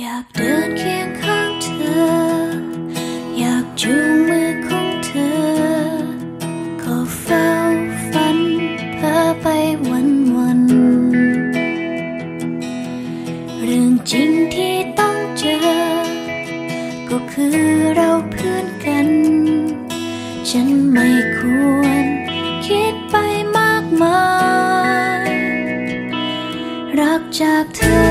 อยากเดินเคียงข้างเธอ อยากจูงมือของเธอ ขอเฝ้าฝันเพ้อไปวันวัน เรื่องจริงที่ต้องเจอ ก็คือเราเพื่อนกัน ฉันไม่ควรคิดไปมากมาย รักจากเธอ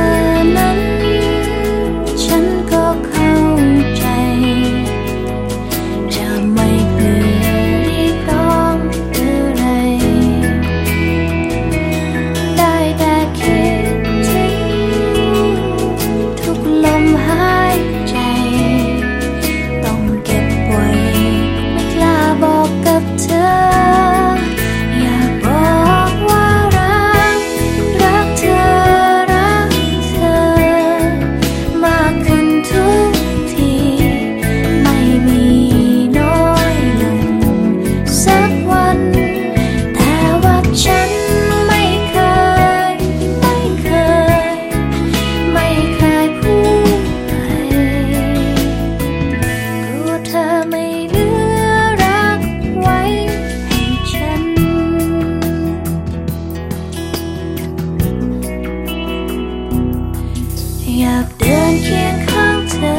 อยากเดินเคียงข้างเธอ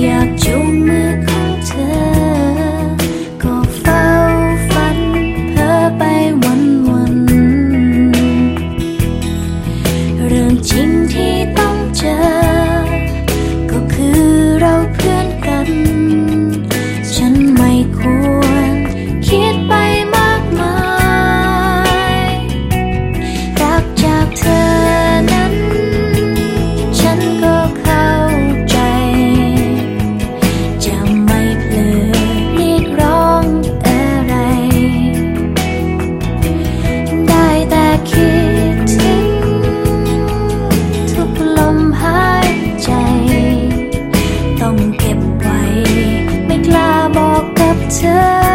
อยากจู time.